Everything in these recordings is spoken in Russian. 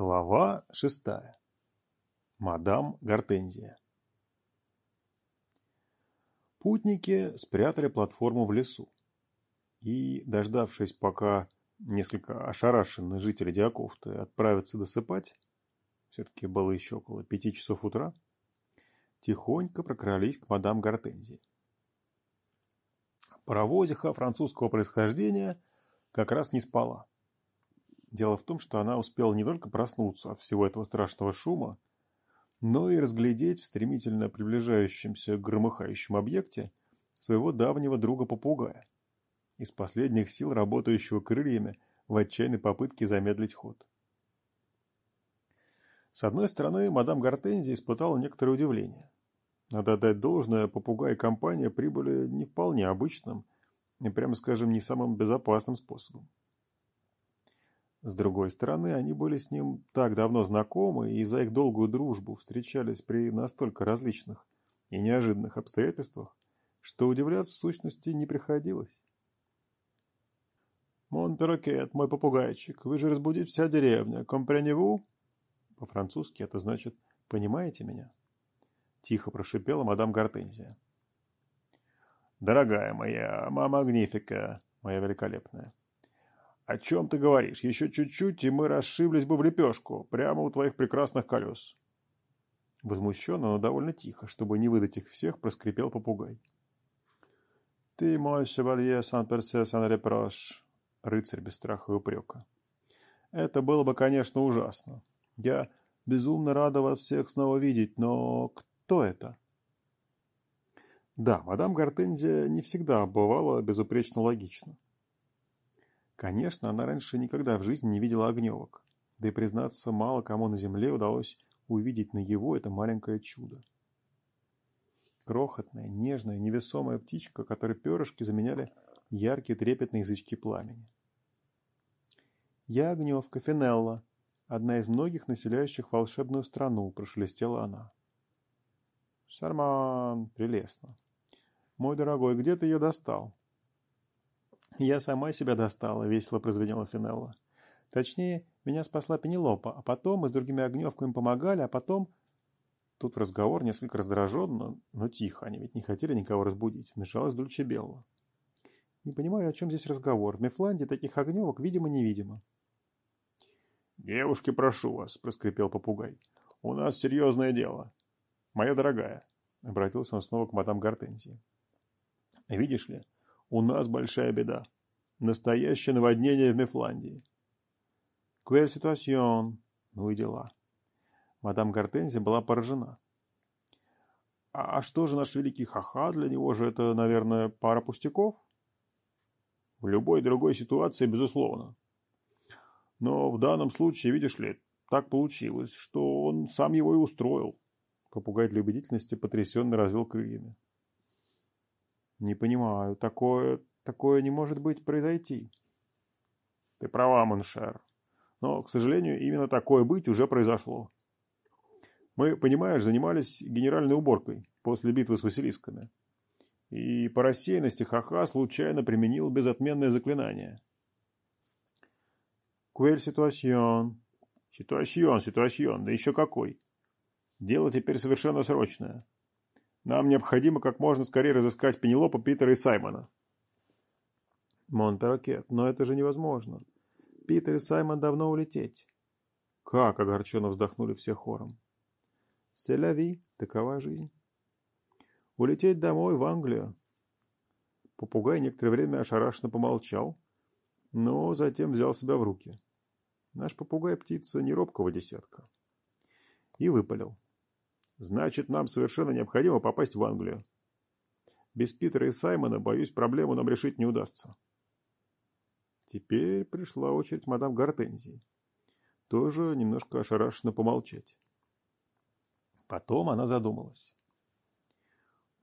Глава шестая. Мадам Гортензия. Путники спрятали платформу в лесу и, дождавшись, пока несколько ошарашенные жители Диакофты отправятся досыпать, все-таки было еще около пяти часов утра, тихонько прокрались к мадам Гортензии. Паровозиха французского происхождения как раз не спала. Дело в том, что она успела не только проснуться от всего этого страшного шума, но и разглядеть в стремительно приближающемся громыхающем объекте своего давнего друга-попугая, из последних сил работающего крыльями в отчаянной попытке замедлить ход. С одной стороны, мадам Гортензия испытала некоторое удивление. Надо отдать должное, попугай и компания прибыли не вполне обычным и, прямо скажем, не самым безопасным способом. С другой стороны, они были с ним так давно знакомы и за их долгую дружбу встречались при настолько различных и неожиданных обстоятельствах, что удивляться в сущности не приходилось. «Монтерокет, мой попугайчик, вы же разбудить вся деревня, компреневу?» По-французски это значит «понимаете меня?» Тихо прошипела мадам Гортензия. «Дорогая моя, мама Агнифика, моя великолепная, «О чем ты говоришь? Еще чуть-чуть, и мы расшиблись бы в лепешку, прямо у твоих прекрасных колес». Возмущенно, но довольно тихо, чтобы не выдать их всех, проскрипел попугай. «Ты мой шевалье сан-персе сан-репрош», рыцарь без страха и упрека. «Это было бы, конечно, ужасно. Я безумно рада вас всех снова видеть, но кто это?» Да, мадам Гортензия не всегда бывала безупречно логична. Конечно, она раньше никогда в жизни не видела огневок. Да и, признаться, мало кому на земле удалось увидеть на его это маленькое чудо. Крохотная, нежная, невесомая птичка, которой перышки заменяли яркие трепетные язычки пламени. «Я огневка Финелла, одна из многих населяющих волшебную страну», – прошелестела она. «Шарман, прелестно. Мой дорогой, где ты ее достал?» «Я сама себя достала», — весело прозвенела Финелла. «Точнее, меня спасла Пенелопа, а потом мы с другими огневками помогали, а потом...» Тут разговор несколько раздраженно, но тихо, они ведь не хотели никого разбудить, вмешалась Дульче Белла. «Не понимаю, о чем здесь разговор. В Мефланде таких огневок, видимо-невидимо». «Девушки, прошу вас», — проскрипел попугай. «У нас серьезное дело. Моя дорогая», — обратился он снова к мадам Гортензии. «Видишь ли, у нас большая беда. Настоящее наводнение в Мефландии. Квер ситуацион. Ну и дела. Мадам Гортензия была поражена. А, а что же наш великий ха-ха? Для него же это, наверное, пара пустяков? В любой другой ситуации, безусловно. Но в данном случае, видишь ли, так получилось, что он сам его и устроил. Попугай для убедительности потрясенно развел крыльями. Не понимаю, такое, такое не может быть произойти. Ты права, mon cher. Но, к сожалению, именно такое быть уже произошло. Мы, понимаешь, занимались генеральной уборкой после битвы с Василисками. И по рассеянности Хаха случайно применил безотменное заклинание. Куэль ситуацион. Ситуацион, ситуацион, да еще какой. Дело теперь совершенно срочное. Нам необходимо как можно скорее разыскать Пенелопа, Питера и Саймона. Монтерокет, но это же невозможно. Питер и Саймон давно улететь. Как огорченно вздохнули все хором. Селяви, такова жизнь. Улететь домой, в Англию. Попугай некоторое время ошарашенно помолчал, но затем взял себя в руки. Наш попугай птица не робкого десятка. И выпалил. Значит, нам совершенно необходимо попасть в Англию. Без Питера и Саймона, боюсь, проблему нам решить не удастся. Теперь пришла очередь мадам Гортензии. Тоже немножко ошарашенно помолчать. Потом она задумалась.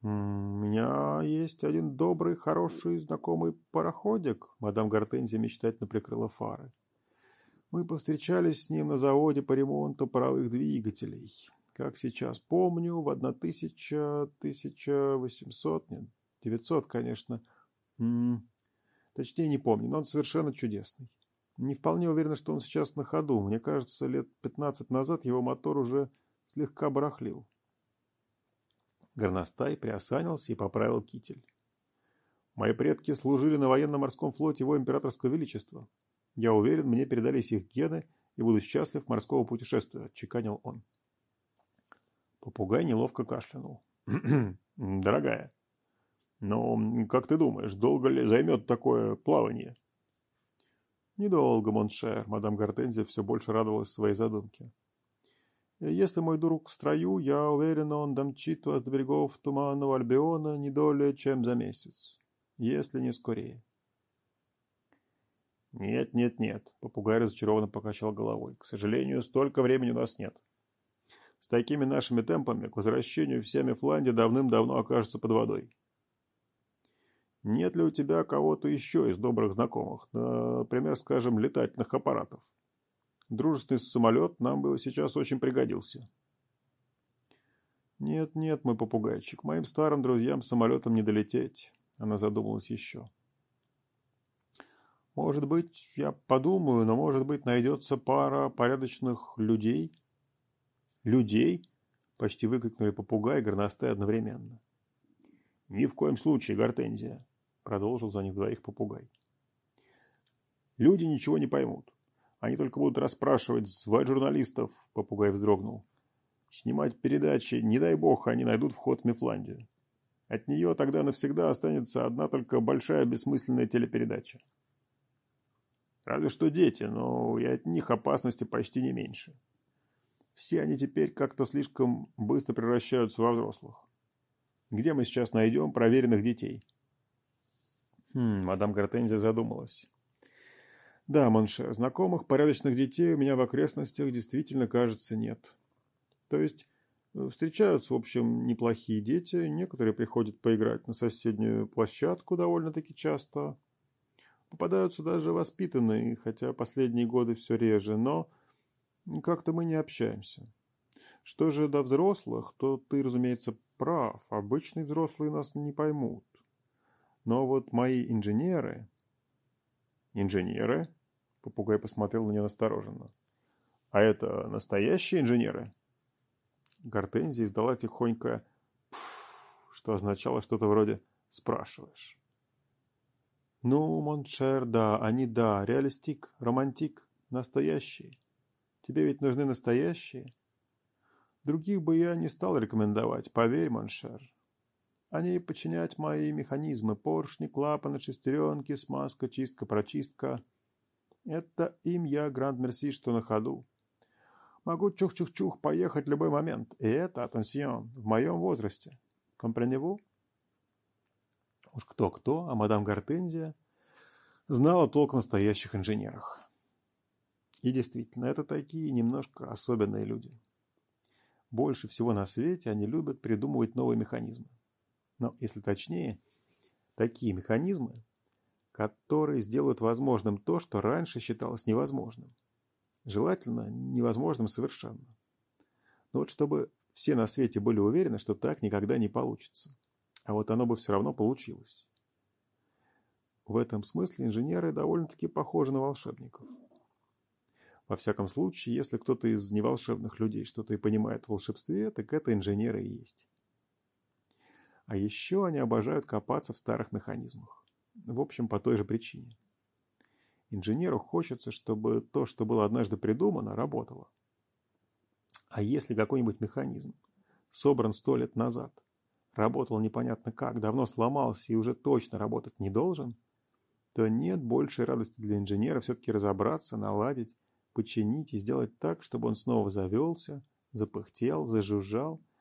«У меня есть один добрый, хороший, знакомый пароходик», мадам Гортензия мечтательно прикрыла фары. «Мы повстречались с ним на заводе по ремонту паровых двигателей как сейчас помню, в 1000, 1800, нет, 900, конечно. М -м, точнее не помню, но он совершенно чудесный. Не вполне уверен, что он сейчас на ходу. Мне кажется, лет пятнадцать назад его мотор уже слегка барахлил. Горностай приосанился и поправил китель. Мои предки служили на военно-морском флоте его императорского величества. Я уверен, мне передались их гены, и буду счастлив морского путешествия, чеканил он. Попугай неловко кашлянул. Дорогая, но как ты думаешь, долго ли займет такое плавание? Недолго, mon cher, мадам Гортензия все больше радовалась своей задумке. Если мой друг в строю, я уверен, он домчит вас до берегов Туманного Альбиона не долее, чем за месяц, если не скорее. Нет, нет, нет, попугай разочарованно покачал головой. К сожалению, столько времени у нас нет. С такими нашими темпами к возвращению вся Мифландия давным-давно окажется под водой. Нет ли у тебя кого-то еще из добрых знакомых, например, скажем, летательных аппаратов? Дружественный самолет нам бы сейчас очень пригодился. Нет, нет, мой попугайчик, моим старым друзьям самолетом не долететь. Она задумалась еще. Может быть, я подумаю, но может быть найдется пара порядочных людей. Людей? Почти выкрикнули попугай и горностай одновременно. Ни в коем случае, Гортензия, продолжил за них двоих попугай. Люди ничего не поймут. Они только будут расспрашивать, звать журналистов, попугай вздрогнул. Снимать передачи, не дай бог, они найдут вход в Мифландию. От нее тогда навсегда останется одна только большая бессмысленная телепередача. Разве что дети, но и от них опасности почти не меньше. Все они теперь как-то слишком быстро превращаются во взрослых. Где мы сейчас найдем проверенных детей? Хм, мадам Гортензия задумалась. Да, mon cher, знакомых порядочных детей у меня в окрестностях действительно, кажется, нет. То есть э, встречаются, в общем, неплохие дети, некоторые приходят поиграть на соседнюю площадку довольно-таки часто. Попадаются даже воспитанные, хотя последние годы все реже, но как-то мы не общаемся. Что же до взрослых, то ты, разумеется, прав. Обычные взрослые нас не поймут. Но вот мои инженеры... Инженеры? Попугай посмотрел на нее настороженно. А это настоящие инженеры? Гортензия издала тихонько что означало что-то вроде «спрашиваешь». «Ну, mon cher, да, они да, реалистик, романтик, настоящие. Тебе ведь нужны настоящие?» «Других бы я не стал рекомендовать, поверь, mon cher. Они подчинять мои механизмы, поршни, клапаны, шестеренки, смазка, чистка, прочистка. Это им я, Гранд Мерси, что на ходу. Могу чух-чух-чух поехать в любой момент. И это, атенсион, в моем возрасте. Компреневу? Уж кто-кто, а мадам Гортензия знала толк в настоящих инженерах. И действительно, это такие немножко особенные люди. Больше всего на свете они любят придумывать новые механизмы но, если точнее, такие механизмы, которые сделают возможным то, что раньше считалось невозможным. Желательно невозможным совершенно. Но вот чтобы все на свете были уверены, что так никогда не получится. А вот оно бы все равно получилось. В этом смысле инженеры довольно-таки похожи на волшебников. Во всяком случае, если кто-то из неволшебных людей что-то и понимает в волшебстве, так это инженеры и есть. А еще они обожают копаться в старых механизмах. В общем, по той же причине. Инженеру хочется, чтобы то, что было однажды придумано, работало. А если какой-нибудь механизм собран сто лет назад, работал непонятно как, давно сломался и уже точно работать не должен, то нет большей радости для инженера все-таки разобраться, наладить, починить и сделать так, чтобы он снова завелся, запыхтел, зажужжал –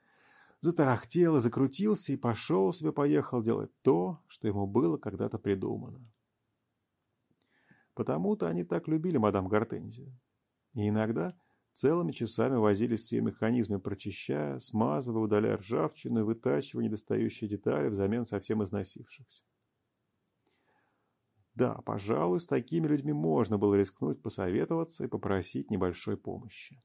затарахтел и закрутился и пошел себе поехал делать то, что ему было когда-то придумано. Потому-то они так любили мадам Гортензию. И иногда целыми часами возились с ее механизмами, прочищая, смазывая, удаляя ржавчину и вытачивая недостающие детали взамен совсем износившихся. Да, пожалуй, с такими людьми можно было рискнуть посоветоваться и попросить небольшой помощи.